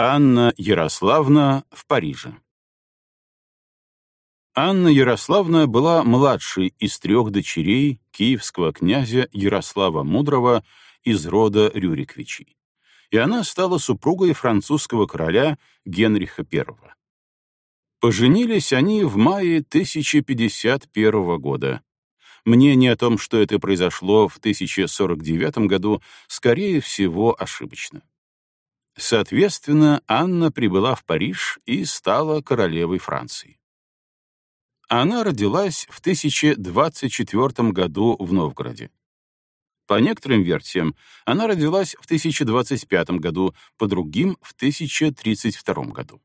Анна Ярославна в Париже. Анна Ярославна была младшей из трех дочерей киевского князя Ярослава Мудрого из рода Рюриковичей, и она стала супругой французского короля Генриха I. Поженились они в мае 1051 года. Мнение о том, что это произошло в 1049 году, скорее всего, ошибочно. Соответственно, Анна прибыла в Париж и стала королевой Франции. Она родилась в 1024 году в Новгороде. По некоторым версиям, она родилась в 1025 году, по другим — в 1032 году.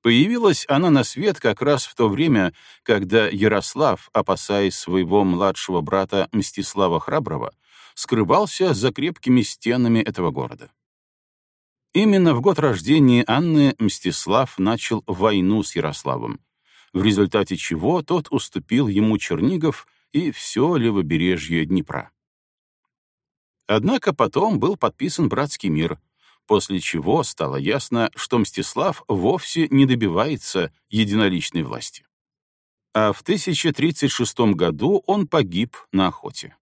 Появилась она на свет как раз в то время, когда Ярослав, опасаясь своего младшего брата Мстислава Храброго, скрывался за крепкими стенами этого города. Именно в год рождения Анны Мстислав начал войну с Ярославом, в результате чего тот уступил ему Чернигов и все левобережье Днепра. Однако потом был подписан братский мир, после чего стало ясно, что Мстислав вовсе не добивается единоличной власти. А в 1036 году он погиб на охоте.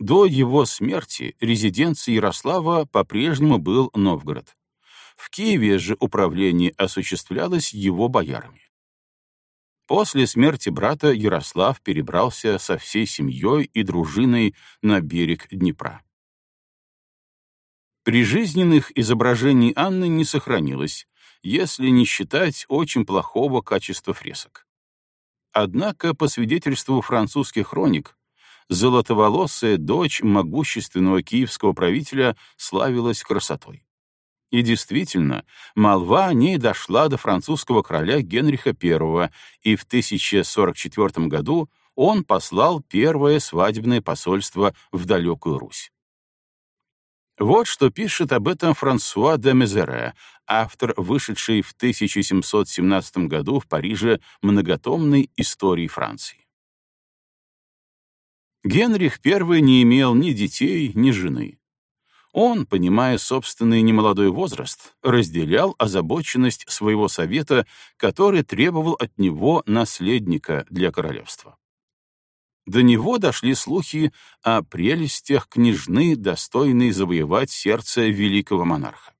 До его смерти резиденцией Ярослава по-прежнему был Новгород. В Киеве же управление осуществлялось его боярами. После смерти брата Ярослав перебрался со всей семьей и дружиной на берег Днепра. Прижизненных изображений Анны не сохранилось, если не считать очень плохого качества фресок. Однако, по свидетельству французских хроник, золотоволосая дочь могущественного киевского правителя славилась красотой. И действительно, молва о ней дошла до французского короля Генриха I, и в 1044 году он послал первое свадебное посольство в далекую Русь. Вот что пишет об этом Франсуа де Мезере, автор вышедшей в 1717 году в Париже многотомной истории Франции. Генрих I не имел ни детей, ни жены. Он, понимая собственный немолодой возраст, разделял озабоченность своего совета, который требовал от него наследника для королевства. До него дошли слухи о прелестях княжны, достойной завоевать сердце великого монарха.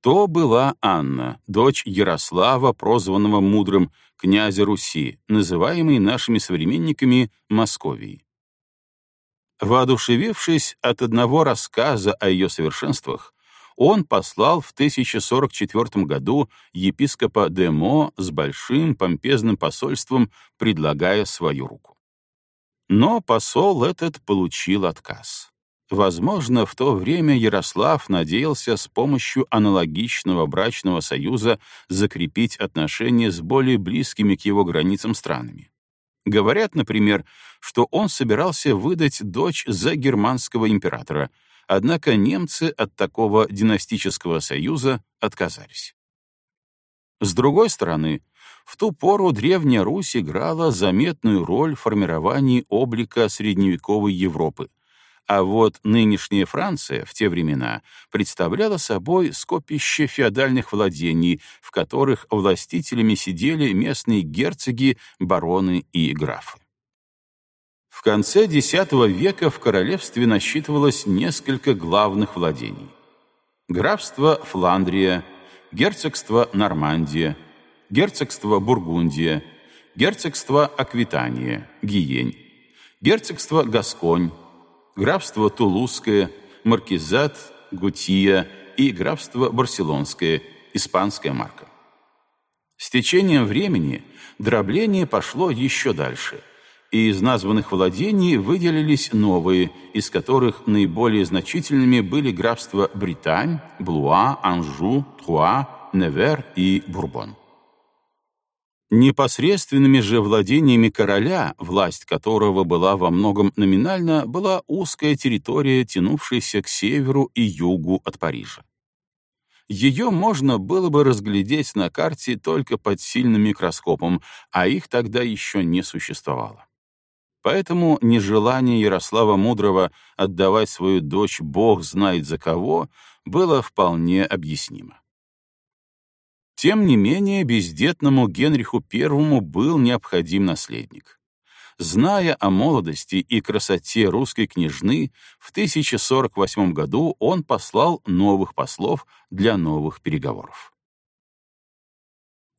То была Анна, дочь Ярослава, прозванного мудрым, князя Руси, называемой нашими современниками Московией. Воодушевившись от одного рассказа о ее совершенствах, он послал в 1044 году епископа Демо с большим помпезным посольством, предлагая свою руку. Но посол этот получил отказ. Возможно, в то время Ярослав надеялся с помощью аналогичного брачного союза закрепить отношения с более близкими к его границам странами. Говорят, например, что он собирался выдать дочь за германского императора, однако немцы от такого династического союза отказались. С другой стороны, в ту пору Древняя Русь играла заметную роль в формировании облика средневековой Европы, а вот нынешняя Франция в те времена представляла собой скопище феодальных владений, в которых властителями сидели местные герцоги, бароны и графы. В конце X века в королевстве насчитывалось несколько главных владений. Графство Фландрия, герцогство Нормандия, герцогство Бургундия, герцогство Аквитания, Гиень, герцогство Гасконь, графство Тулузское, Маркизат, Гутия и графство Барселонское, испанская марка. С течением времени дробление пошло еще дальше, и из названных владений выделились новые, из которых наиболее значительными были графства Британь, Блуа, Анжу, Труа, Невер и Бурбон. Непосредственными же владениями короля, власть которого была во многом номинальна, была узкая территория, тянувшаяся к северу и югу от Парижа. Ее можно было бы разглядеть на карте только под сильным микроскопом, а их тогда еще не существовало. Поэтому нежелание Ярослава Мудрого отдавать свою дочь бог знает за кого было вполне объяснимо. Тем не менее, бездетному Генриху I был необходим наследник. Зная о молодости и красоте русской княжны, в 1048 году он послал новых послов для новых переговоров.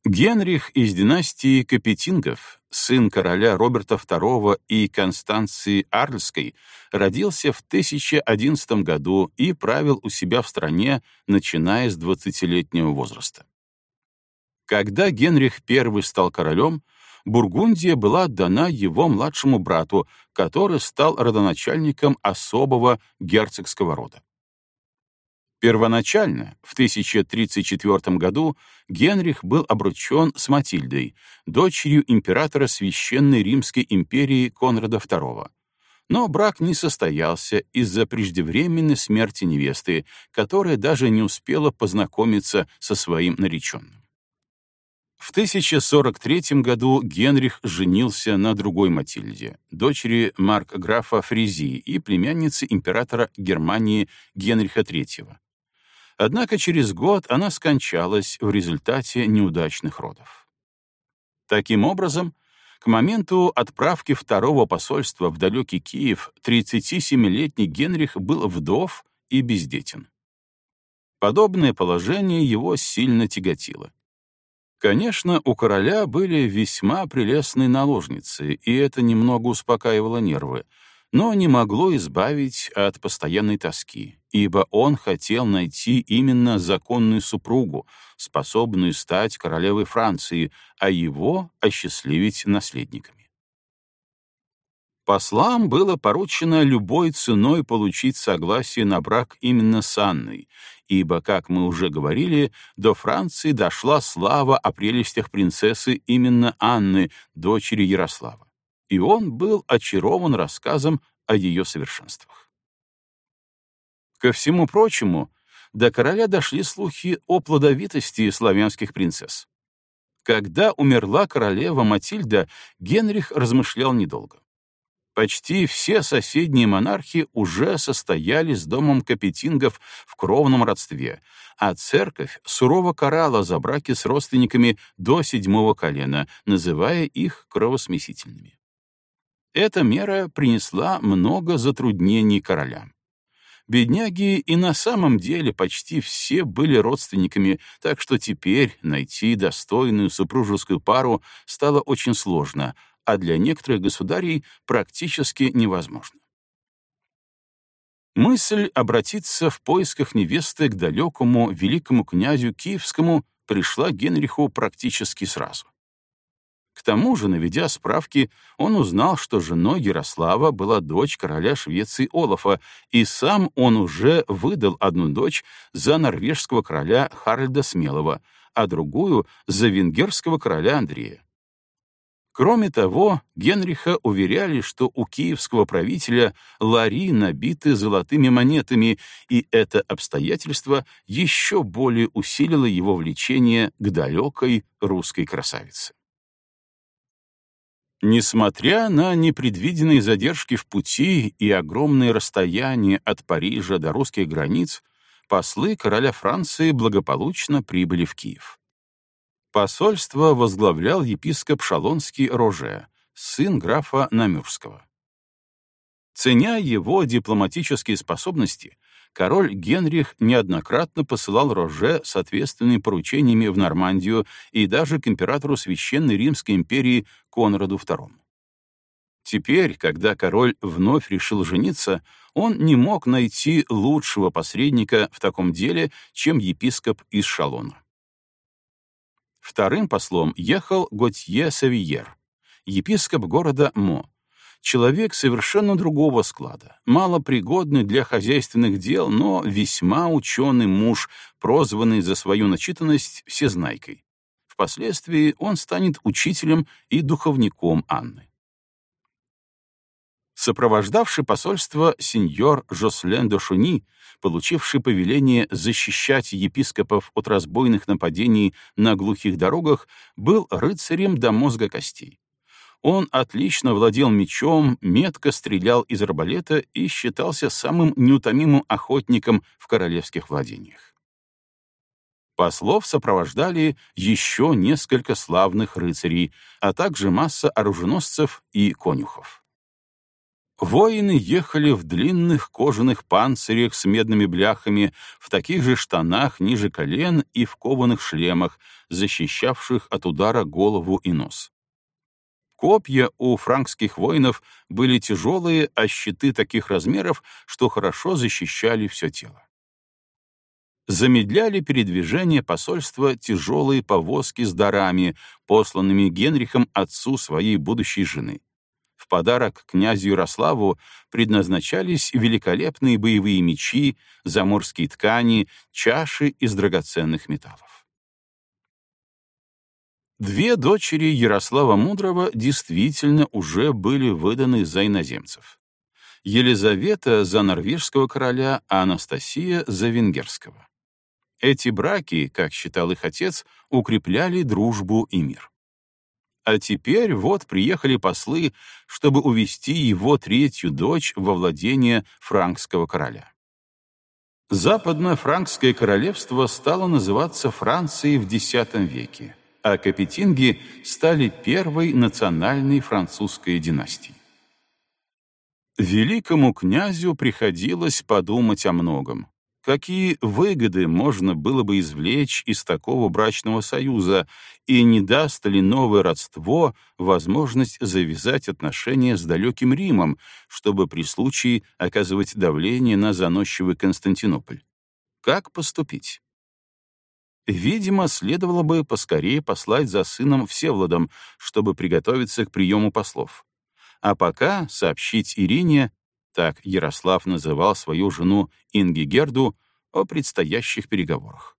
Генрих из династии Капетингов, сын короля Роберта II и Констанции Арльской, родился в 1011 году и правил у себя в стране, начиная с 20-летнего возраста. Когда Генрих I стал королем, Бургундия была отдана его младшему брату, который стал родоначальником особого герцогского рода. Первоначально, в 1034 году, Генрих был обручен с Матильдой, дочерью императора Священной Римской империи Конрада II. Но брак не состоялся из-за преждевременной смерти невесты, которая даже не успела познакомиться со своим нареченным. В 1043 году Генрих женился на другой Матильде, дочери маркграфа Фризии и племяннице императора Германии Генриха III. Однако через год она скончалась в результате неудачных родов. Таким образом, к моменту отправки второго посольства в далекий Киев 37-летний Генрих был вдов и бездетен. Подобное положение его сильно тяготило. Конечно, у короля были весьма прелестные наложницы, и это немного успокаивало нервы, но не могло избавить от постоянной тоски, ибо он хотел найти именно законную супругу, способную стать королевой Франции, а его осчастливить наследниками. Послам было поручено любой ценой получить согласие на брак именно с Анной, ибо, как мы уже говорили, до Франции дошла слава о прелестях принцессы именно Анны, дочери Ярослава, и он был очарован рассказом о ее совершенствах. Ко всему прочему, до короля дошли слухи о плодовитости славянских принцесс. Когда умерла королева Матильда, Генрих размышлял недолго. Почти все соседние монархи уже состояли с домом Капетингов в кровном родстве, а церковь сурово карала за браки с родственниками до седьмого колена, называя их кровосмесительными. Эта мера принесла много затруднений королям. Бедняги и на самом деле почти все были родственниками, так что теперь найти достойную супружескую пару стало очень сложно, а для некоторых государей практически невозможно. Мысль обратиться в поисках невесты к далекому великому князю Киевскому пришла Генриху практически сразу. К тому же, наведя справки, он узнал, что женой Ярослава была дочь короля Швеции Олафа, и сам он уже выдал одну дочь за норвежского короля Харальда Смелого, а другую — за венгерского короля Андрея. Кроме того, Генриха уверяли, что у киевского правителя лари набиты золотыми монетами, и это обстоятельство еще более усилило его влечение к далекой русской красавице. Несмотря на непредвиденные задержки в пути и огромные расстояния от Парижа до русских границ, послы короля Франции благополучно прибыли в Киев. Посольство возглавлял епископ Шалонский Роже, сын графа Намюрского. Ценя его дипломатические способности, король Генрих неоднократно посылал Роже с ответственными поручениями в Нормандию и даже к императору Священной Римской империи Конраду II. Теперь, когда король вновь решил жениться, он не мог найти лучшего посредника в таком деле, чем епископ из Шалона. Вторым послом ехал Готье Савиер, епископ города Мо, человек совершенно другого склада, малопригодный для хозяйственных дел, но весьма ученый муж, прозванный за свою начитанность всезнайкой. Впоследствии он станет учителем и духовником Анны. Сопровождавший посольство сеньор Жослен де Шуни, получивший повеление защищать епископов от разбойных нападений на глухих дорогах, был рыцарем до мозга костей. Он отлично владел мечом, метко стрелял из арбалета и считался самым неутомимым охотником в королевских владениях. Послов сопровождали еще несколько славных рыцарей, а также масса оруженосцев и конюхов. Воины ехали в длинных кожаных панцирях с медными бляхами, в таких же штанах ниже колен и в кованых шлемах, защищавших от удара голову и нос. Копья у франкских воинов были тяжелые, а щиты таких размеров, что хорошо защищали все тело. Замедляли передвижение посольства тяжелые повозки с дарами, посланными Генрихом отцу своей будущей жены. Подарок князю Ярославу предназначались великолепные боевые мечи, заморские ткани, чаши из драгоценных металлов. Две дочери Ярослава Мудрого действительно уже были выданы за иноземцев. Елизавета за норвежского короля, а Анастасия за венгерского. Эти браки, как считал их отец, укрепляли дружбу и мир. А теперь вот приехали послы, чтобы увести его третью дочь во владение франкского короля. Западное франкское королевство стало называться Францией в X веке а капетинги стали первой национальной французской династией. Великому князю приходилось подумать о многом. Какие выгоды можно было бы извлечь из такого брачного союза, и не даст ли новое родство возможность завязать отношения с далеким Римом, чтобы при случае оказывать давление на заносчивый Константинополь? Как поступить? Видимо, следовало бы поскорее послать за сыном Всевладом, чтобы приготовиться к приему послов. А пока сообщить Ирине, так Ярослав называл свою жену Ингигерду, о предстоящих переговорах.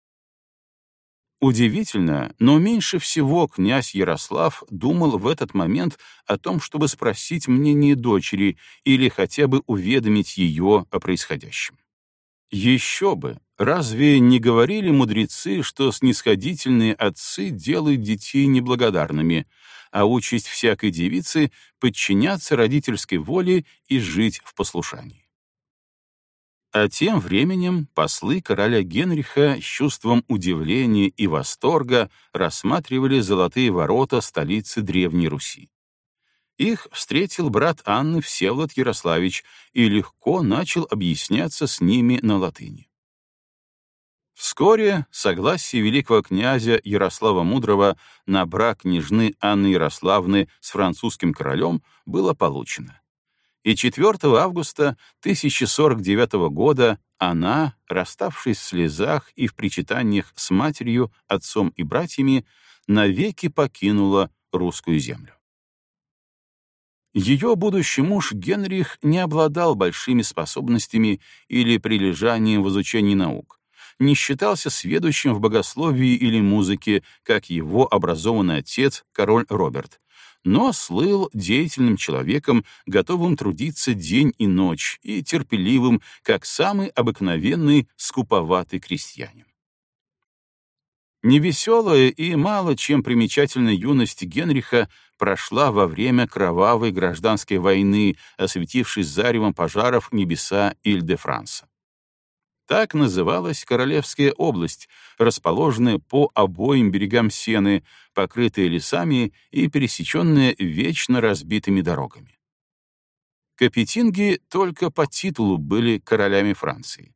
Удивительно, но меньше всего князь Ярослав думал в этот момент о том, чтобы спросить мнение дочери или хотя бы уведомить ее о происходящем. Еще бы! Разве не говорили мудрецы, что снисходительные отцы делают детей неблагодарными, а участь всякой девицы — подчиняться родительской воле и жить в послушании? А тем временем послы короля Генриха с чувством удивления и восторга рассматривали золотые ворота столицы Древней Руси. Их встретил брат Анны Всеволод Ярославич и легко начал объясняться с ними на латыни. Вскоре согласие великого князя Ярослава Мудрого на брак княжны Анны Ярославны с французским королем было получено. И 4 августа 1049 года она, расставшись в слезах и в причитаниях с матерью, отцом и братьями, навеки покинула русскую землю. Ее будущий муж Генрих не обладал большими способностями или прилежанием в изучении наук, не считался сведущим в богословии или музыке, как его образованный отец, король Роберт, но слыл деятельным человеком, готовым трудиться день и ночь, и терпеливым, как самый обыкновенный скуповатый крестьянин. Невеселая и мало чем примечательная юность Генриха прошла во время кровавой гражданской войны, осветившись заревом пожаров небеса Иль-де-Франса. Так называлась Королевская область, расположенная по обоим берегам Сены, покрытая лесами и пересеченная вечно разбитыми дорогами. Капетинги только по титулу были королями Франции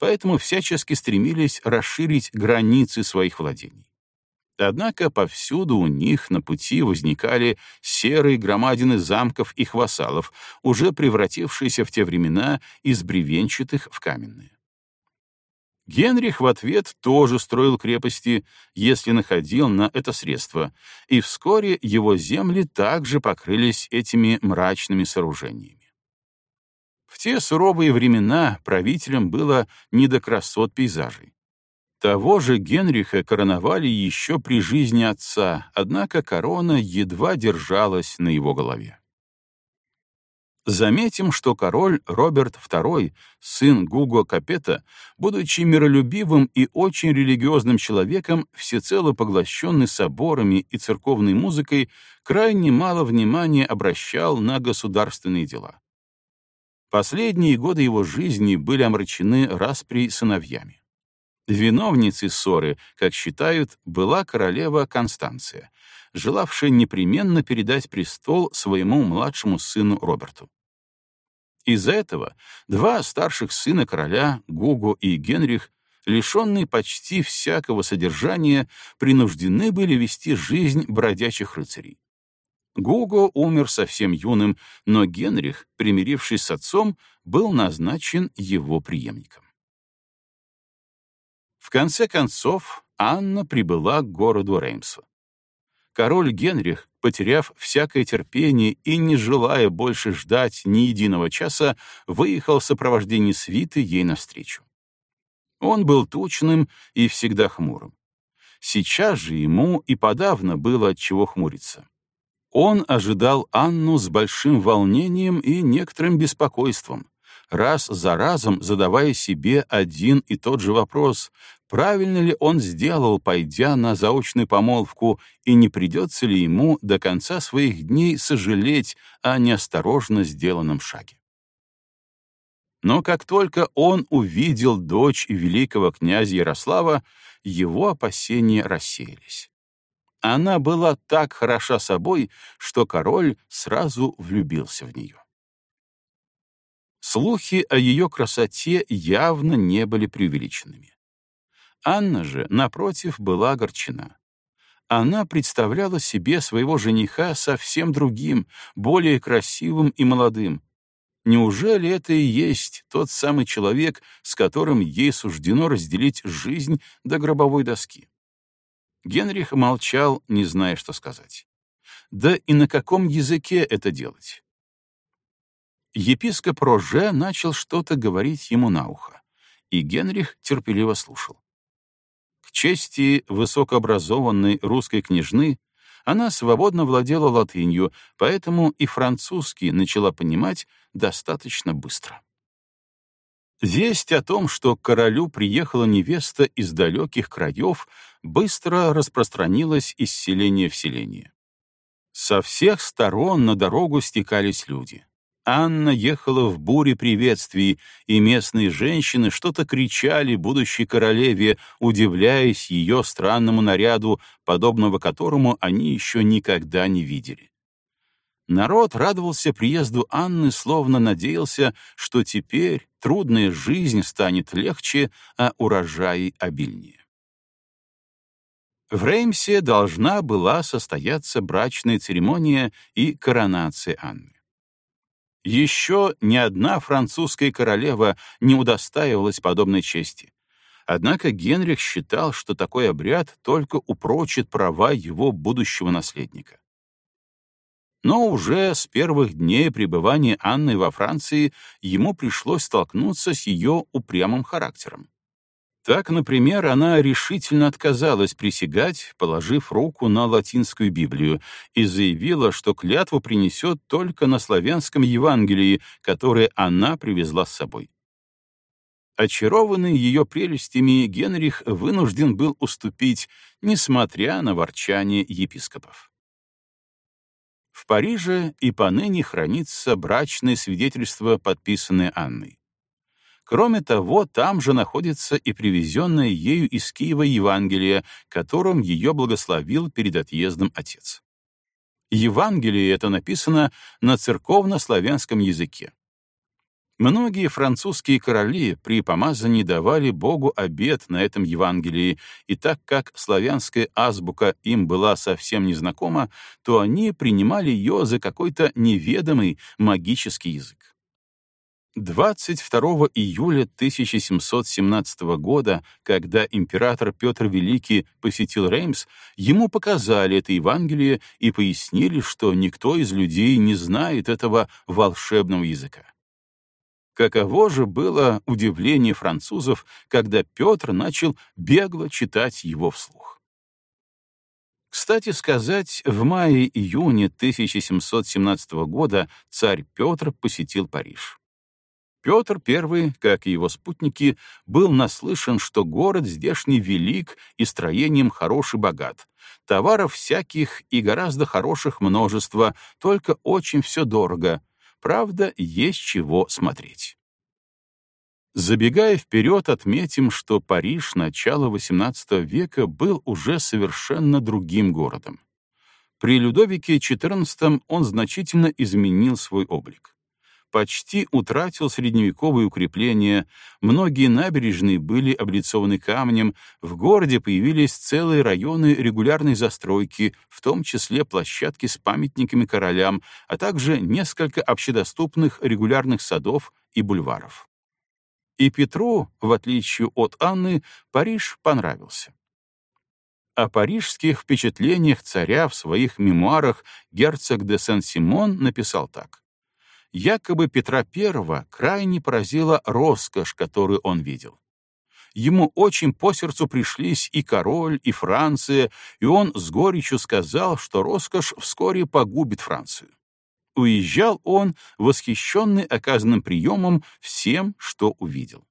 поэтому всячески стремились расширить границы своих владений. Однако повсюду у них на пути возникали серые громадины замков и вассалов, уже превратившиеся в те времена из бревенчатых в каменные. Генрих в ответ тоже строил крепости, если находил на это средства, и вскоре его земли также покрылись этими мрачными сооружениями. В те суровые времена правителям было не до красот пейзажей. Того же Генриха короновали еще при жизни отца, однако корона едва держалась на его голове. Заметим, что король Роберт II, сын Гуго Капета, будучи миролюбивым и очень религиозным человеком, всецело поглощенный соборами и церковной музыкой, крайне мало внимания обращал на государственные дела. Последние годы его жизни были омрачены распри сыновьями. Виновницей ссоры, как считают, была королева Констанция, желавшая непременно передать престол своему младшему сыну Роберту. Из-за этого два старших сына короля, Гуго и Генрих, лишенные почти всякого содержания, принуждены были вести жизнь бродячих рыцарей. Гуго умер совсем юным, но Генрих, примирившись с отцом, был назначен его преемником. В конце концов, Анна прибыла к городу Реймсу. Король Генрих, потеряв всякое терпение и не желая больше ждать ни единого часа, выехал в сопровождении свиты ей навстречу. Он был тучным и всегда хмурым. Сейчас же ему и подавно было от чего хмуриться. Он ожидал Анну с большим волнением и некоторым беспокойством, раз за разом задавая себе один и тот же вопрос, правильно ли он сделал, пойдя на заочную помолвку, и не придется ли ему до конца своих дней сожалеть о неосторожно сделанном шаге. Но как только он увидел дочь великого князя Ярослава, его опасения рассеялись. Она была так хороша собой, что король сразу влюбился в нее. Слухи о ее красоте явно не были преувеличенными. Анна же, напротив, была огорчена. Она представляла себе своего жениха совсем другим, более красивым и молодым. Неужели это и есть тот самый человек, с которым ей суждено разделить жизнь до гробовой доски? Генрих молчал, не зная, что сказать. Да и на каком языке это делать? Епископ Роже начал что-то говорить ему на ухо, и Генрих терпеливо слушал. Чести высокообразованной русской княжны она свободно владела латынью, поэтому и французский начала понимать достаточно быстро. Весть о том, что к королю приехала невеста из далеких краев, быстро распространилась из селения в селение. Со всех сторон на дорогу стекались люди. Анна ехала в буре приветствий, и местные женщины что-то кричали будущей королеве, удивляясь ее странному наряду, подобного которому они еще никогда не видели. Народ радовался приезду Анны, словно надеялся, что теперь трудная жизнь станет легче, а урожаи обильнее. В Реймсе должна была состояться брачная церемония и коронация Анны. Еще ни одна французская королева не удостаивалась подобной чести. Однако Генрих считал, что такой обряд только упрочит права его будущего наследника. Но уже с первых дней пребывания Анны во Франции ему пришлось столкнуться с ее упрямым характером. Так, например, она решительно отказалась присягать, положив руку на латинскую Библию, и заявила, что клятву принесет только на славянском Евангелии, которое она привезла с собой. Очарованный ее прелестями, Генрих вынужден был уступить, несмотря на ворчание епископов. В Париже и поныне хранится брачное свидетельство, подписанное Анной. Кроме того, там же находится и привезенное ею из Киева Евангелие, которым ее благословил перед отъездом отец. Евангелие это написано на церковно-славянском языке. Многие французские короли при помазании давали Богу обет на этом Евангелии, и так как славянская азбука им была совсем незнакома, то они принимали ее за какой-то неведомый магический язык. 22 июля 1717 года, когда император Петр Великий посетил Реймс, ему показали это Евангелие и пояснили, что никто из людей не знает этого волшебного языка. Каково же было удивление французов, когда Петр начал бегло читать его вслух. Кстати сказать, в мае-июне 1717 года царь Петр посетил Париж. Петр I, как и его спутники, был наслышан, что город здешний велик и строением хорош и богат, товаров всяких и гораздо хороших множество, только очень все дорого, Правда, есть чего смотреть. Забегая вперед, отметим, что Париж начала XVIII века был уже совершенно другим городом. При Людовике XIV он значительно изменил свой облик. Почти утратил средневековые укрепления, многие набережные были облицованы камнем, в городе появились целые районы регулярной застройки, в том числе площадки с памятниками королям, а также несколько общедоступных регулярных садов и бульваров. И Петру, в отличие от Анны, Париж понравился. О парижских впечатлениях царя в своих мемуарах герцог де Сен-Симон написал так. Якобы Петра I крайне поразила роскошь, которую он видел. Ему очень по сердцу пришлись и король, и Франция, и он с горечью сказал, что роскошь вскоре погубит Францию. Уезжал он, восхищенный оказанным приемом всем, что увидел.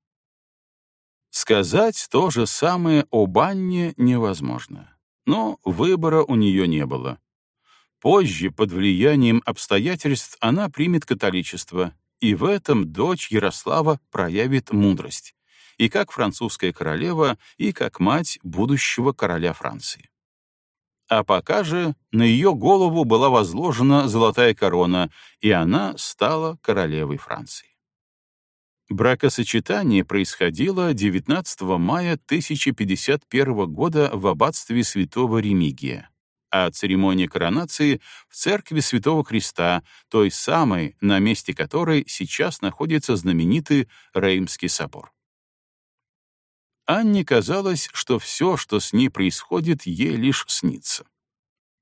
Сказать то же самое об Анне невозможно. Но выбора у нее не было. Позже, под влиянием обстоятельств, она примет католичество, и в этом дочь Ярослава проявит мудрость, и как французская королева, и как мать будущего короля Франции. А пока же на ее голову была возложена золотая корона, и она стала королевой Франции. Бракосочетание происходило 19 мая 1051 года в аббатстве святого Ремигия, а церемония коронации — в церкви Святого Христа, той самой, на месте которой сейчас находится знаменитый Реймский собор. Анне казалось, что все, что с ней происходит, ей лишь снится.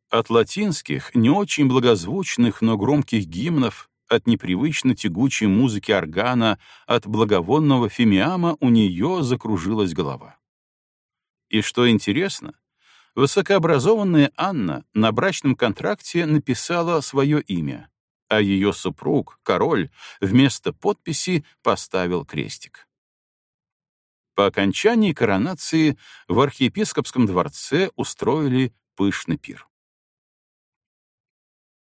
От латинских, не очень благозвучных, но громких гимнов от непривычно тягучей музыки органа, от благовонного фимиама у нее закружилась голова. И что интересно, высокообразованная Анна на брачном контракте написала свое имя, а ее супруг, король, вместо подписи поставил крестик. По окончании коронации в архиепископском дворце устроили пышный пир.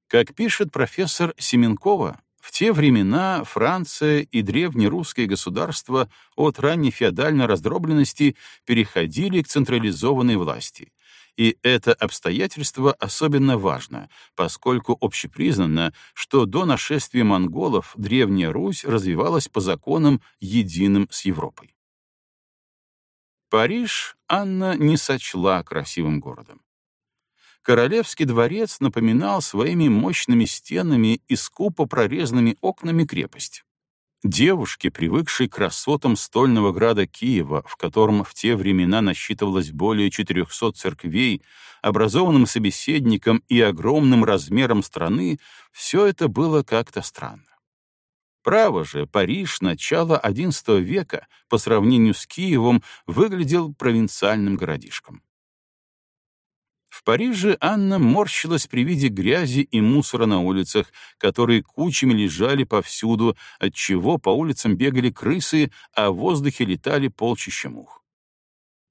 Как пишет профессор Семенкова, в те времена Франция и древнерусское государство от ранней феодальной раздробленности переходили к централизованной власти. И это обстоятельство особенно важно, поскольку общепризнано, что до нашествия монголов Древняя Русь развивалась по законам, единым с Европой. Париж Анна не сочла красивым городом. Королевский дворец напоминал своими мощными стенами и скупо прорезанными окнами крепость. Девушке, привыкшей к красотам стольного града Киева, в котором в те времена насчитывалось более 400 церквей, образованным собеседником и огромным размером страны, все это было как-то странно. Право же, Париж начала XI века по сравнению с Киевом выглядел провинциальным городишком. В Париже Анна морщилась при виде грязи и мусора на улицах, которые кучами лежали повсюду, отчего по улицам бегали крысы, а в воздухе летали полчища мух.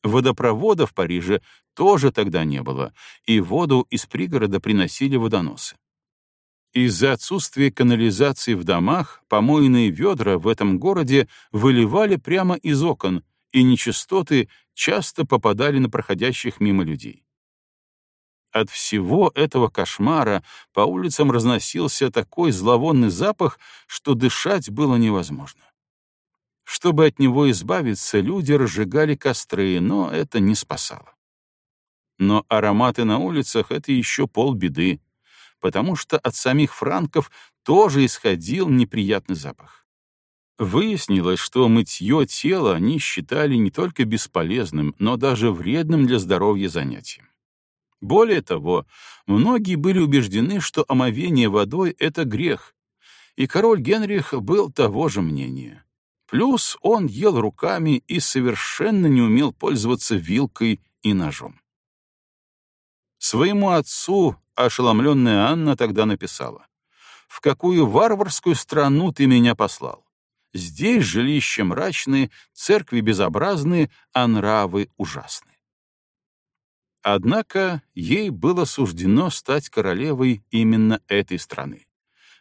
Водопровода в Париже тоже тогда не было, и воду из пригорода приносили водоносы. Из-за отсутствия канализации в домах помойные ведра в этом городе выливали прямо из окон, и нечистоты часто попадали на проходящих мимо людей. От всего этого кошмара по улицам разносился такой зловонный запах, что дышать было невозможно. Чтобы от него избавиться, люди разжигали костры, но это не спасало. Но ароматы на улицах — это еще полбеды, потому что от самих франков тоже исходил неприятный запах. Выяснилось, что мытье тела они считали не только бесполезным, но даже вредным для здоровья занятием. Более того, многие были убеждены, что омовение водой — это грех, и король Генрих был того же мнения. Плюс он ел руками и совершенно не умел пользоваться вилкой и ножом. Своему отцу ошеломленная Анна тогда написала, «В какую варварскую страну ты меня послал? Здесь жилища мрачные, церкви безобразные, а нравы ужасные». Однако ей было суждено стать королевой именно этой страны,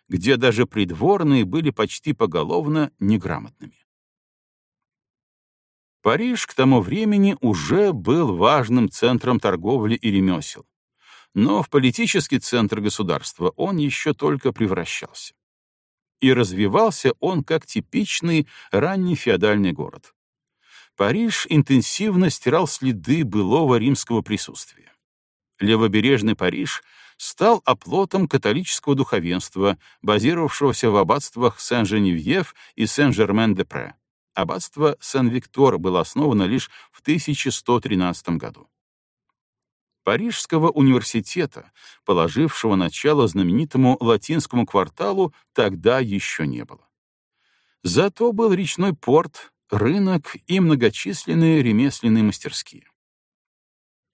где даже придворные были почти поголовно неграмотными. Париж к тому времени уже был важным центром торговли и ремесел, но в политический центр государства он еще только превращался. И развивался он как типичный ранний феодальный город. Париж интенсивно стирал следы былого римского присутствия. Левобережный Париж стал оплотом католического духовенства, базировавшегося в аббатствах Сен-Женевьев и Сен-Жермен-де-Пре. Аббатство Сен-Виктор было основано лишь в 1113 году. Парижского университета, положившего начало знаменитому латинскому кварталу, тогда еще не было. Зато был речной порт, рынок и многочисленные ремесленные мастерские.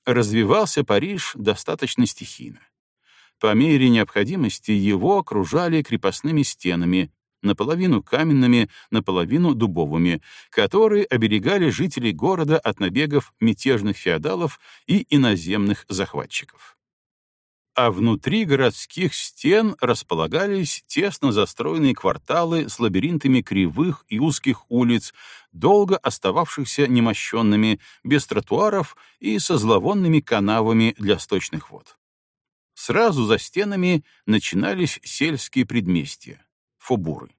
Развивался Париж достаточно стихийно. По мере необходимости его окружали крепостными стенами, наполовину каменными, наполовину дубовыми, которые оберегали жителей города от набегов мятежных феодалов и иноземных захватчиков. А внутри городских стен располагались тесно застроенные кварталы с лабиринтами кривых и узких улиц, долго остававшихся немощенными, без тротуаров и со зловонными канавами для сточных вод. Сразу за стенами начинались сельские предместья — фобуры.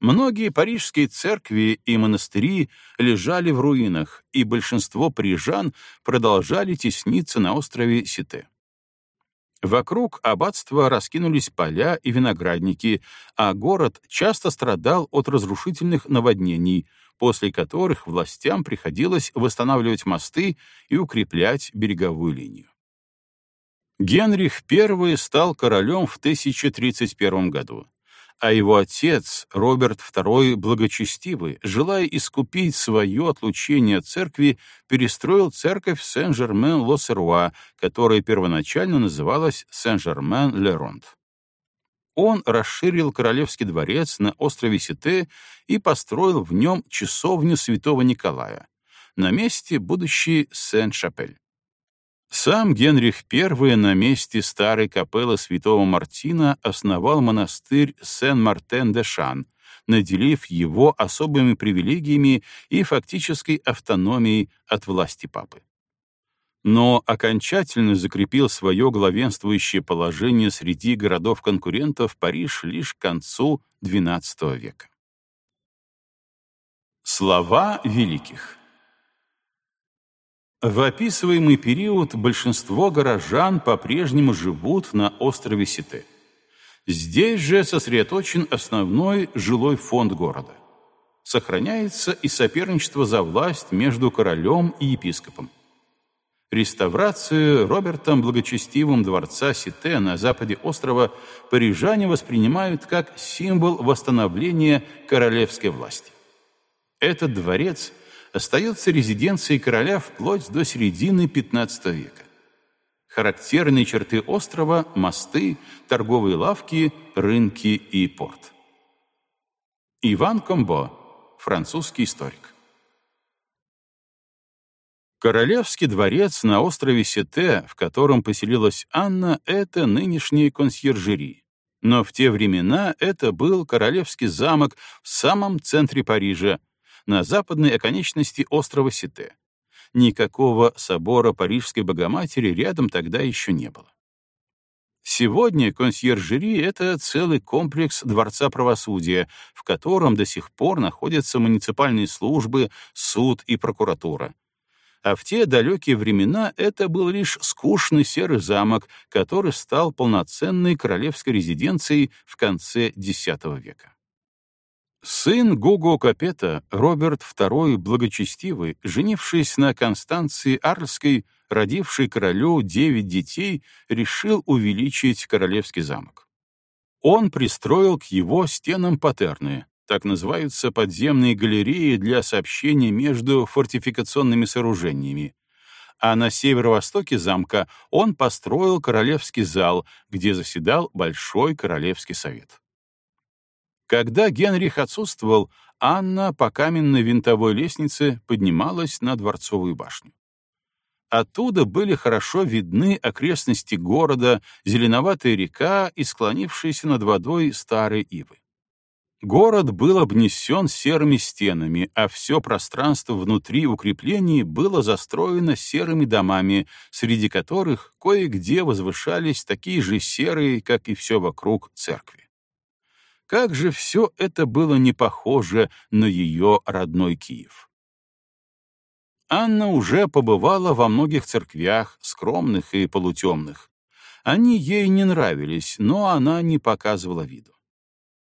Многие парижские церкви и монастыри лежали в руинах, и большинство парижан продолжали тесниться на острове Сите. Вокруг аббатства раскинулись поля и виноградники, а город часто страдал от разрушительных наводнений, после которых властям приходилось восстанавливать мосты и укреплять береговую линию. Генрих I стал королем в 1031 году а его отец, Роберт II Благочестивый, желая искупить свое отлучение от церкви, перестроил церковь Сен-Жермен-Лосеруа, которая первоначально называлась Сен-Жермен-Ле-Ронд. Он расширил королевский дворец на острове Сите и построил в нем часовню святого Николая, на месте будущей Сен-Шапель. Сам Генрих I на месте старой капеллы святого Мартина основал монастырь Сен-Мартен-де-Шан, наделив его особыми привилегиями и фактической автономией от власти папы. Но окончательно закрепил свое главенствующее положение среди городов-конкурентов Париж лишь к концу XII века. Слова великих в описываемый период большинство горожан по-прежнему живут на острове Сите. Здесь же сосредоточен основной жилой фонд города. Сохраняется и соперничество за власть между королем и епископом. Реставрацию Робертом Благочестивым дворца Сите на западе острова парижане воспринимают как символ восстановления королевской власти. Этот дворец — остается резиденцией короля вплоть до середины XV века. Характерные черты острова — мосты, торговые лавки, рынки и порт. Иван Комбо, французский историк. Королевский дворец на острове Сете, в котором поселилась Анна, это нынешние консьержери. Но в те времена это был королевский замок в самом центре Парижа, на западной оконечности острова Сите. Никакого собора Парижской Богоматери рядом тогда еще не было. Сегодня консьержери — это целый комплекс Дворца правосудия, в котором до сих пор находятся муниципальные службы, суд и прокуратура. А в те далекие времена это был лишь скучный серый замок, который стал полноценной королевской резиденцией в конце X века. Сын Гуго Капета, Роберт II Благочестивый, женившись на Констанции Арльской, родившей королю девять детей, решил увеличить королевский замок. Он пристроил к его стенам патерны, так называются подземные галереи для сообщения между фортификационными сооружениями, а на северо-востоке замка он построил королевский зал, где заседал Большой Королевский совет. Когда Генрих отсутствовал, Анна по каменной винтовой лестнице поднималась на Дворцовую башню. Оттуда были хорошо видны окрестности города, зеленоватая река и склонившиеся над водой старые ивы. Город был обнесен серыми стенами, а все пространство внутри укреплений было застроено серыми домами, среди которых кое-где возвышались такие же серые, как и все вокруг церкви. Как же все это было не похоже на ее родной Киев. Анна уже побывала во многих церквях, скромных и полутемных. Они ей не нравились, но она не показывала виду.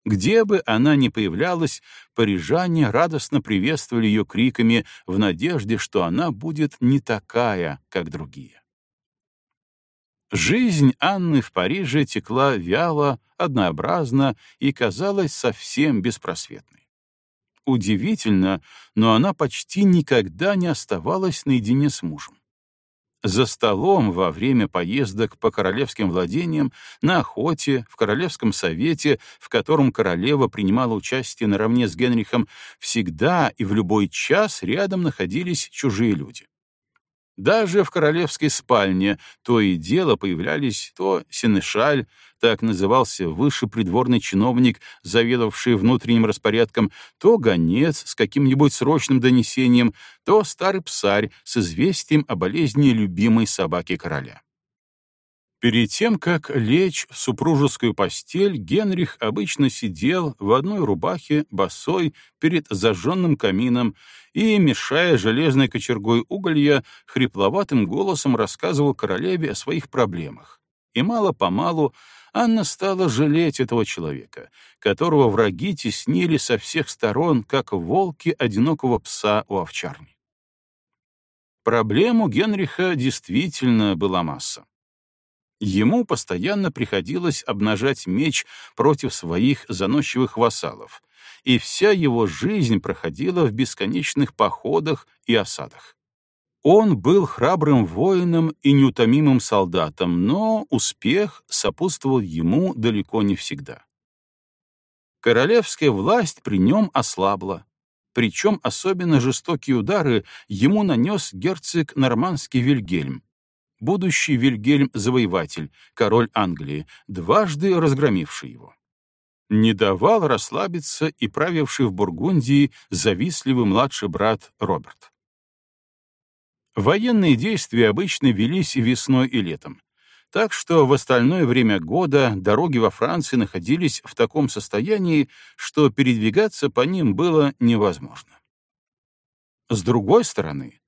Где бы она ни появлялась, парижане радостно приветствовали ее криками в надежде, что она будет не такая, как другие. Жизнь Анны в Париже текла вяло, однообразно и казалась совсем беспросветной. Удивительно, но она почти никогда не оставалась наедине с мужем. За столом во время поездок по королевским владениям, на охоте, в Королевском совете, в котором королева принимала участие наравне с Генрихом, всегда и в любой час рядом находились чужие люди. Даже в королевской спальне то и дело появлялись то сенешаль, так назывался высший придворный чиновник, заведовавший внутренним распорядком, то гонец с каким-нибудь срочным донесением, то старый псарь с известием о болезни любимой собаки короля. Перед тем, как лечь в супружескую постель, Генрих обычно сидел в одной рубахе, босой, перед зажженным камином и, мешая железной кочергой уголья, хрипловатым голосом рассказывал королеве о своих проблемах. И мало-помалу Анна стала жалеть этого человека, которого враги теснили со всех сторон, как волки одинокого пса у овчарни. Проблем у Генриха действительно была масса. Ему постоянно приходилось обнажать меч против своих заносчивых вассалов, и вся его жизнь проходила в бесконечных походах и осадах. Он был храбрым воином и неутомимым солдатом, но успех сопутствовал ему далеко не всегда. Королевская власть при нем ослабла, причем особенно жестокие удары ему нанес герцог нормандский Вильгельм, будущий Вильгельм-завоеватель, король Англии, дважды разгромивший его. Не давал расслабиться и правивший в Бургундии завистливый младший брат Роберт. Военные действия обычно велись весной и летом, так что в остальное время года дороги во Франции находились в таком состоянии, что передвигаться по ним было невозможно. С другой стороны,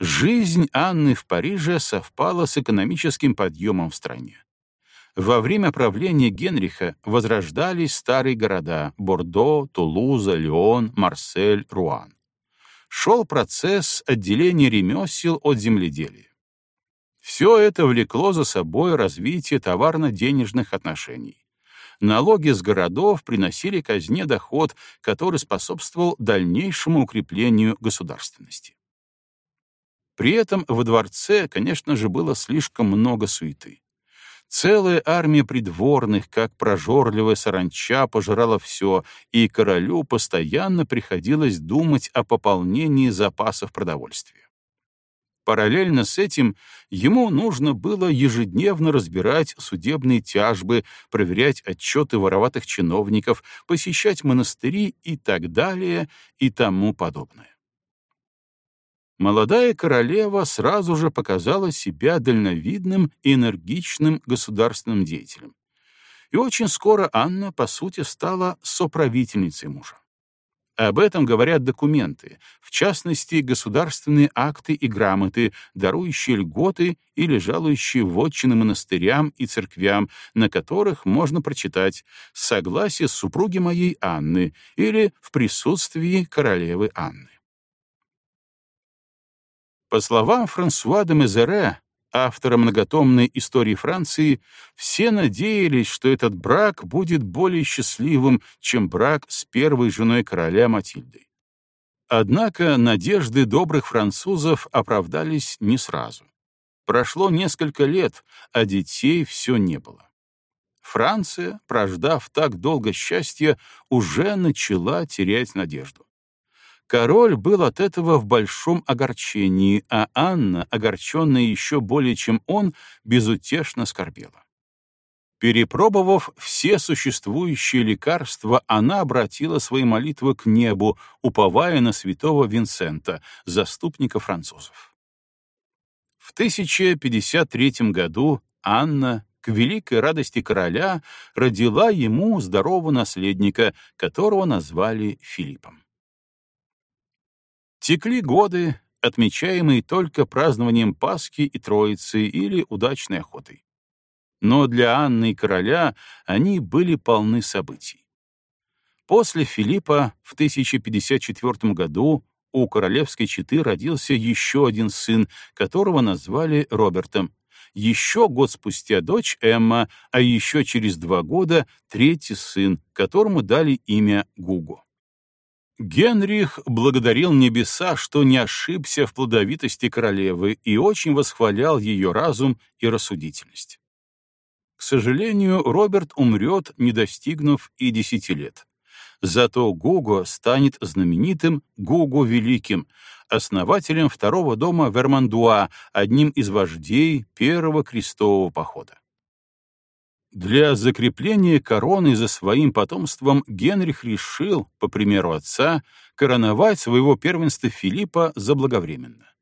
Жизнь Анны в Париже совпала с экономическим подъемом в стране. Во время правления Генриха возрождались старые города Бордо, Тулуза, Леон, Марсель, Руан. Шел процесс отделения ремесел от земледелия. Все это влекло за собой развитие товарно-денежных отношений. Налоги с городов приносили казне доход, который способствовал дальнейшему укреплению государственности. При этом во дворце, конечно же, было слишком много суеты. Целая армия придворных, как прожорливая саранча, пожирала все, и королю постоянно приходилось думать о пополнении запасов продовольствия. Параллельно с этим ему нужно было ежедневно разбирать судебные тяжбы, проверять отчеты вороватых чиновников, посещать монастыри и так далее и тому подобное молодая королева сразу же показала себя дальновидным и энергичным государственным деятелем. И очень скоро Анна, по сути, стала соправительницей мужа. Об этом говорят документы, в частности, государственные акты и грамоты, дарующие льготы или жалующие вотчины монастырям и церквям, на которых можно прочитать «Согласие супруги моей Анны» или «В присутствии королевы Анны». По словам Франсуа де Мезере, автора многотомной истории Франции, все надеялись, что этот брак будет более счастливым, чем брак с первой женой короля Матильдой. Однако надежды добрых французов оправдались не сразу. Прошло несколько лет, а детей все не было. Франция, прождав так долго счастья, уже начала терять надежду. Король был от этого в большом огорчении, а Анна, огорченная еще более, чем он, безутешно скорбела. Перепробовав все существующие лекарства, она обратила свои молитвы к небу, уповая на святого Винсента, заступника французов. В 1053 году Анна, к великой радости короля, родила ему здорового наследника, которого назвали Филиппом. Текли годы, отмечаемые только празднованием Пасхи и Троицы или удачной охотой. Но для Анны и короля они были полны событий. После Филиппа в 1054 году у королевской четы родился еще один сын, которого назвали Робертом. Еще год спустя дочь Эмма, а еще через два года третий сын, которому дали имя Гуго. Генрих благодарил небеса, что не ошибся в плодовитости королевы и очень восхвалял ее разум и рассудительность. К сожалению, Роберт умрет, не достигнув и десяти лет. Зато Гуго станет знаменитым Гуго Великим, основателем второго дома Вермандуа, одним из вождей первого крестового похода. Для закрепления короны за своим потомством Генрих решил, по примеру отца, короновать своего первенства Филиппа заблаговременно.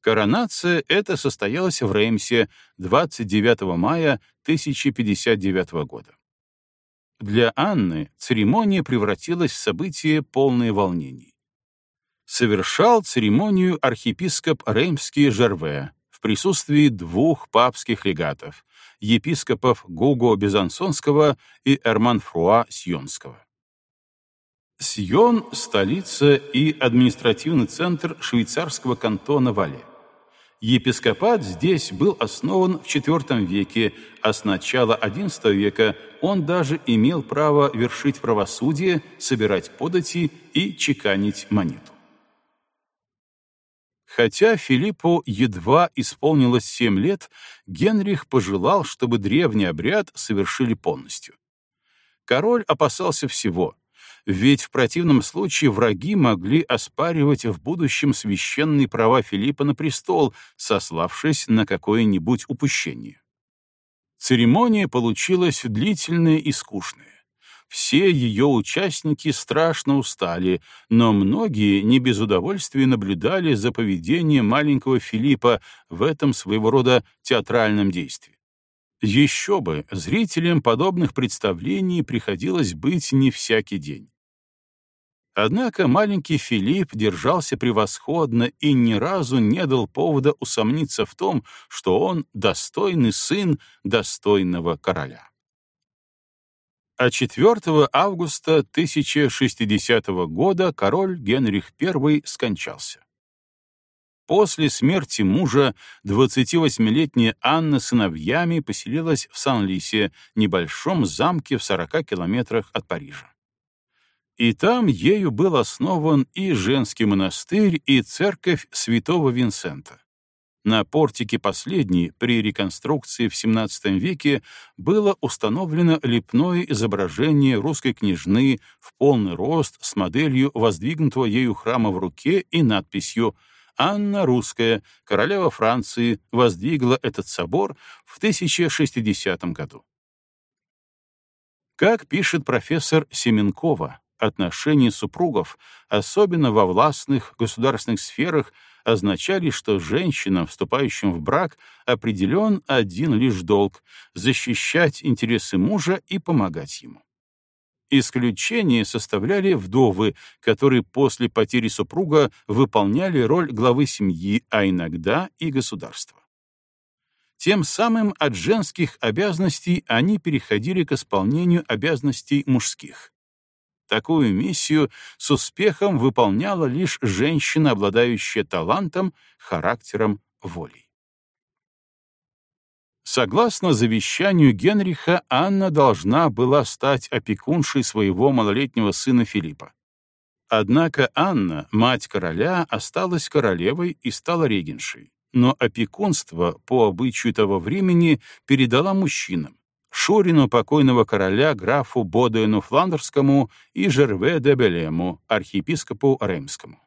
Коронация эта состоялась в Реймсе 29 мая 1059 года. Для Анны церемония превратилась в событие полное волнений. Совершал церемонию архиепископ Реймский Жерве присутствии двух папских легатов, епископов Гуго Безансонского и Эрман Фруа Сьонского. Сьон — столица и административный центр швейцарского кантона Вале. Епископат здесь был основан в IV веке, а с начала XI века он даже имел право вершить правосудие, собирать подати и чеканить монету. Хотя Филиппу едва исполнилось семь лет, Генрих пожелал, чтобы древний обряд совершили полностью. Король опасался всего — ведь в противном случае враги могли оспаривать в будущем священные права Филиппа на престол, сославшись на какое-нибудь упущение. Церемония получилась длительная и скучная. Все ее участники страшно устали, но многие не без удовольствия наблюдали за поведением маленького Филиппа в этом своего рода театральном действии. Еще бы, зрителям подобных представлений приходилось быть не всякий день. Однако маленький Филипп держался превосходно и ни разу не дал повода усомниться в том, что он достойный сын достойного короля. А 4 августа 1060 года король Генрих I скончался. После смерти мужа 28-летняя Анна с сыновьями поселилась в Сан-Лисе, небольшом замке в 40 километрах от Парижа. И там ею был основан и женский монастырь, и церковь святого Винсента. На портике последней при реконструкции в XVII веке было установлено лепное изображение русской княжны в полный рост с моделью воздвигнутого ею храма в руке и надписью Анна Русская, королева Франции, воздвигла этот собор в 1060 году. Как пишет профессор Семенкова, отношения супругов, особенно во властных государственных сферах, означали, что женщинам, вступающим в брак, определен один лишь долг — защищать интересы мужа и помогать ему. Исключение составляли вдовы, которые после потери супруга выполняли роль главы семьи, а иногда и государства. Тем самым от женских обязанностей они переходили к исполнению обязанностей мужских. Такую миссию с успехом выполняла лишь женщина, обладающая талантом, характером, волей. Согласно завещанию Генриха, Анна должна была стать опекуншей своего малолетнего сына Филиппа. Однако Анна, мать короля, осталась королевой и стала регеншей, но опекунство, по обычаю того времени, передала мужчинам, Шурину покойного короля графу Бодуэну Фландерскому и Жерве де Белему, архиепископу Ремскому.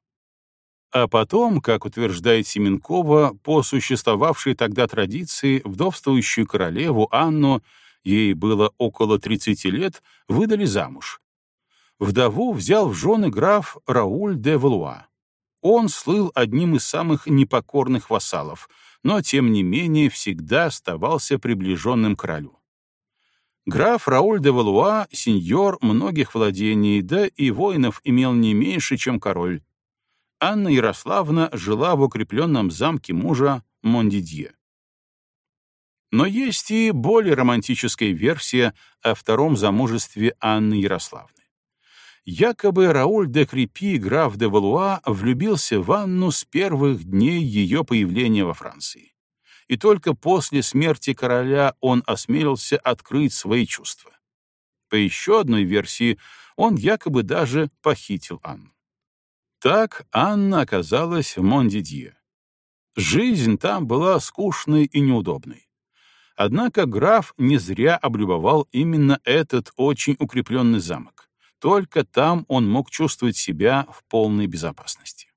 А потом, как утверждает Семенкова, по существовавшей тогда традиции, вдовствующую королеву Анну ей было около 30 лет, выдали замуж. Вдову взял в жены граф Рауль де Валуа. Он слыл одним из самых непокорных вассалов, но, тем не менее, всегда оставался приближенным королю. Граф Рауль де Валуа — сеньор многих владений, да и воинов имел не меньше, чем король. Анна Ярославна жила в укрепленном замке мужа Мондидье. Но есть и более романтическая версия о втором замужестве Анны Ярославны. Якобы Рауль де Крепи, граф де Валуа, влюбился в Анну с первых дней ее появления во Франции и только после смерти короля он осмелился открыть свои чувства. По еще одной версии, он якобы даже похитил Анну. Так Анна оказалась в Мондидье. Жизнь там была скучной и неудобной. Однако граф не зря облюбовал именно этот очень укрепленный замок. Только там он мог чувствовать себя в полной безопасности.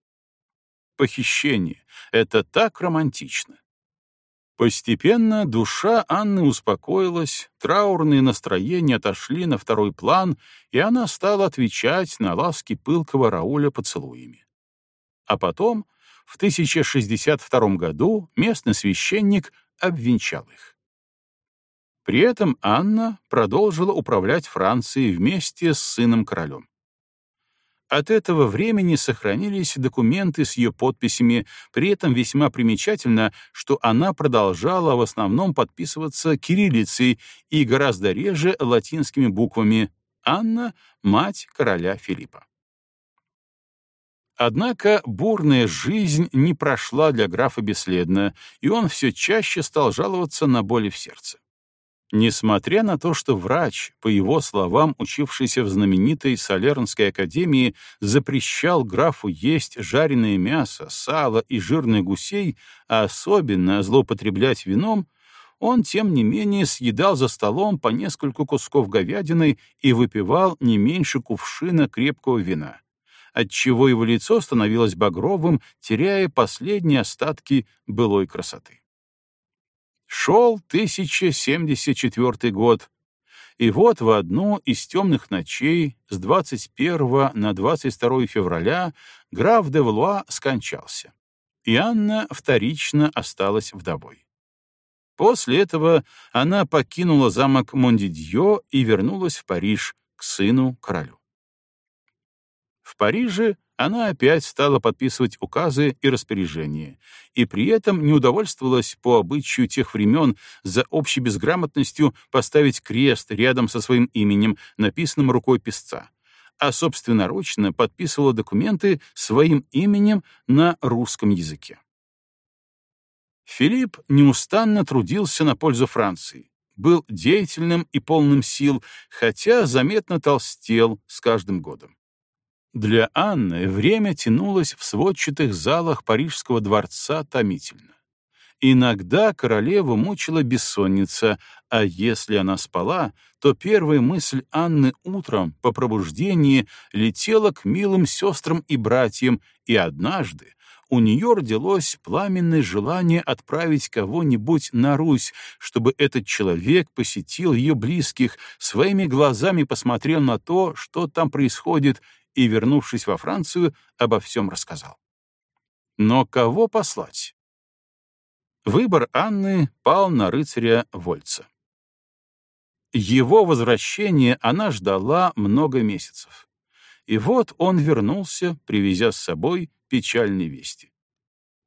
Похищение — это так романтично. Постепенно душа Анны успокоилась, траурные настроения отошли на второй план, и она стала отвечать на ласки пылкого Рауля поцелуями. А потом, в 1062 году, местный священник обвенчал их. При этом Анна продолжила управлять Францией вместе с сыном-королем. От этого времени сохранились документы с ее подписями, при этом весьма примечательно, что она продолжала в основном подписываться кириллицей и гораздо реже латинскими буквами «Анна — мать короля Филиппа». Однако бурная жизнь не прошла для графа бесследно, и он все чаще стал жаловаться на боли в сердце. Несмотря на то, что врач, по его словам, учившийся в знаменитой Солернской академии, запрещал графу есть жареное мясо, сало и жирных гусей, а особенно злоупотреблять вином, он, тем не менее, съедал за столом по несколько кусков говядины и выпивал не меньше кувшина крепкого вина, отчего его лицо становилось багровым, теряя последние остатки былой красоты. Шел 1074 год, и вот в одну из темных ночей с 21 на 22 февраля граф де Валуа скончался, и Анна вторично осталась вдовой. После этого она покинула замок Мондидьо и вернулась в Париж к сыну королю. В Париже она опять стала подписывать указы и распоряжения, и при этом не удовольствовалась по обычаю тех времен за общей безграмотностью поставить крест рядом со своим именем, написанным рукой писца, а собственноручно подписывала документы своим именем на русском языке. Филипп неустанно трудился на пользу Франции, был деятельным и полным сил, хотя заметно толстел с каждым годом. Для Анны время тянулось в сводчатых залах Парижского дворца томительно. Иногда королеву мучила бессонница, а если она спала, то первая мысль Анны утром по пробуждении летела к милым сестрам и братьям, и однажды у нее родилось пламенное желание отправить кого-нибудь на Русь, чтобы этот человек посетил ее близких, своими глазами посмотрел на то, что там происходит, и, вернувшись во Францию, обо всем рассказал. Но кого послать? Выбор Анны пал на рыцаря Вольца. Его возвращение она ждала много месяцев. И вот он вернулся, привезя с собой печальные вести.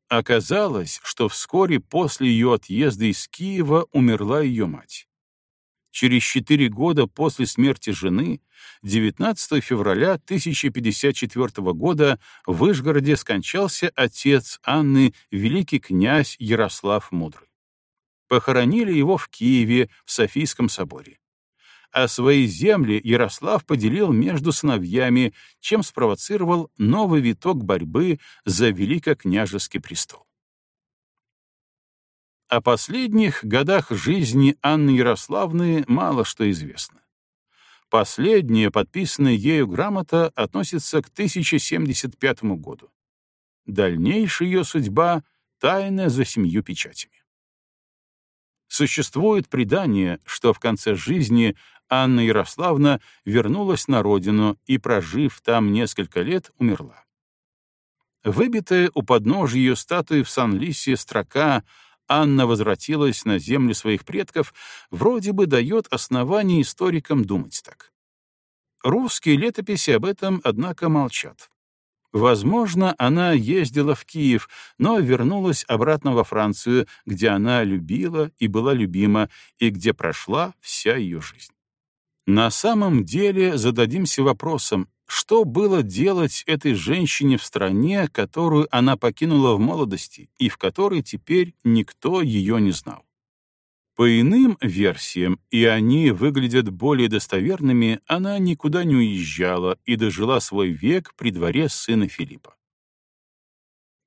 Оказалось, что вскоре после ее отъезда из Киева умерла ее мать. Через четыре года после смерти жены, 19 февраля 1054 года, в Вышгороде скончался отец Анны, великий князь Ярослав Мудрый. Похоронили его в Киеве, в Софийском соборе. А свои земли Ярослав поделил между сыновьями, чем спровоцировал новый виток борьбы за великокняжеский престол. О последних годах жизни Анны Ярославны мало что известно. Последняя подписанная ею грамота относится к 1075 году. Дальнейшая ее судьба — тайна за семью печатями. Существует предание, что в конце жизни Анна Ярославна вернулась на родину и, прожив там несколько лет, умерла. Выбитая у подножия ее статуи в Сан-Лисе строка «Анна возвратилась на землю своих предков» вроде бы дает основание историкам думать так. Русские летописи об этом, однако, молчат. Возможно, она ездила в Киев, но вернулась обратно во Францию, где она любила и была любима, и где прошла вся ее жизнь. На самом деле зададимся вопросом, что было делать этой женщине в стране, которую она покинула в молодости и в которой теперь никто ее не знал. По иным версиям, и они выглядят более достоверными, она никуда не уезжала и дожила свой век при дворе сына Филиппа.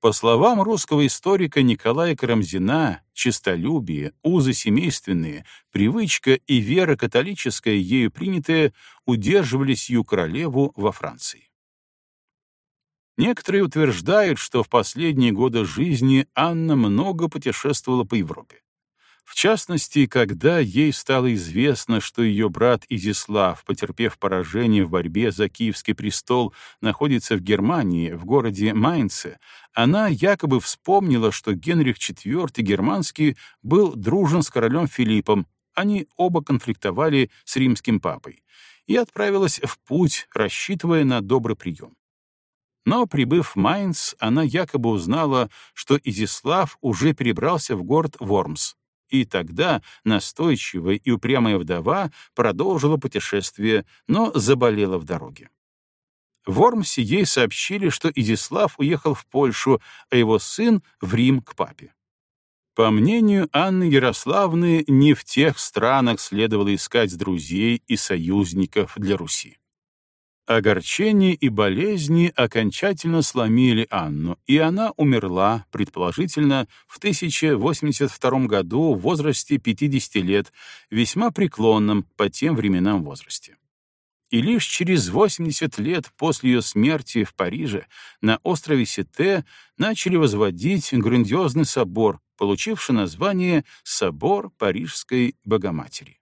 По словам русского историка Николая Карамзина, честолюбие, узы семейственные, привычка и вера католическая, ею принятая, удерживали сию королеву во Франции. Некоторые утверждают, что в последние годы жизни Анна много путешествовала по Европе. В частности, когда ей стало известно, что ее брат Изислав, потерпев поражение в борьбе за Киевский престол, находится в Германии, в городе Майнце, она якобы вспомнила, что Генрих IV Германский был дружен с королем Филиппом, они оба конфликтовали с римским папой, и отправилась в путь, рассчитывая на добрый прием. Но, прибыв в Майнц, она якобы узнала, что Изислав уже перебрался в город Вормс, и тогда настойчивая и упрямая вдова продолжила путешествие, но заболела в дороге. В Ормсе ей сообщили, что Изислав уехал в Польшу, а его сын — в Рим к папе. По мнению Анны Ярославны, не в тех странах следовало искать друзей и союзников для Руси. Огорчение и болезни окончательно сломили Анну, и она умерла, предположительно, в 1082 году в возрасте 50 лет, весьма преклонном по тем временам возрасте. И лишь через 80 лет после ее смерти в Париже на острове Сите начали возводить грандиозный собор, получивший название «Собор Парижской Богоматери».